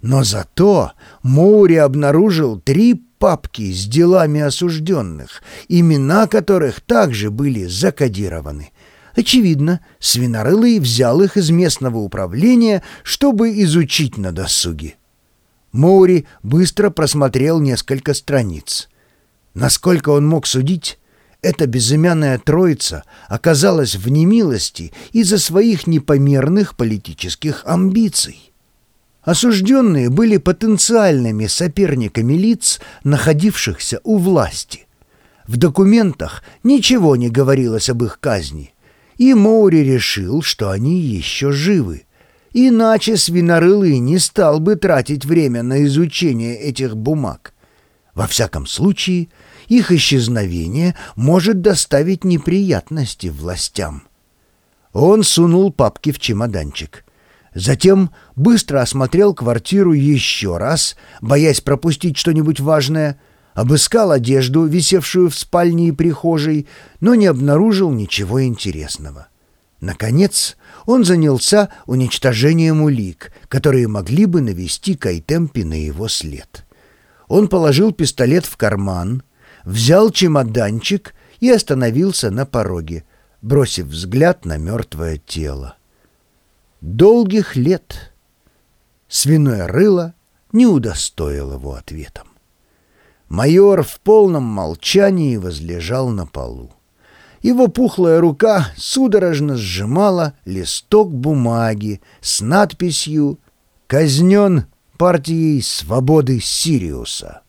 Но зато Моури обнаружил три папки с делами осужденных, имена которых также были закодированы. Очевидно, Свинорылый взял их из местного управления, чтобы изучить на досуге. Моури быстро просмотрел несколько страниц. Насколько он мог судить, эта безымянная троица оказалась в немилости из-за своих непомерных политических амбиций. Осужденные были потенциальными соперниками лиц, находившихся у власти. В документах ничего не говорилось об их казни, и Моури решил, что они еще живы. Иначе Свинорылый не стал бы тратить время на изучение этих бумаг. Во всяком случае, их исчезновение может доставить неприятности властям. Он сунул папки в чемоданчик. Затем быстро осмотрел квартиру еще раз, боясь пропустить что-нибудь важное, обыскал одежду, висевшую в спальне и прихожей, но не обнаружил ничего интересного. Наконец, он занялся уничтожением улик, которые могли бы навести Кайтемпи на его след. Он положил пистолет в карман, взял чемоданчик и остановился на пороге, бросив взгляд на мертвое тело. Долгих лет свиное рыло не удостоил его ответом. Майор в полном молчании возлежал на полу. Его пухлая рука судорожно сжимала листок бумаги с надписью «Казнен партией свободы Сириуса».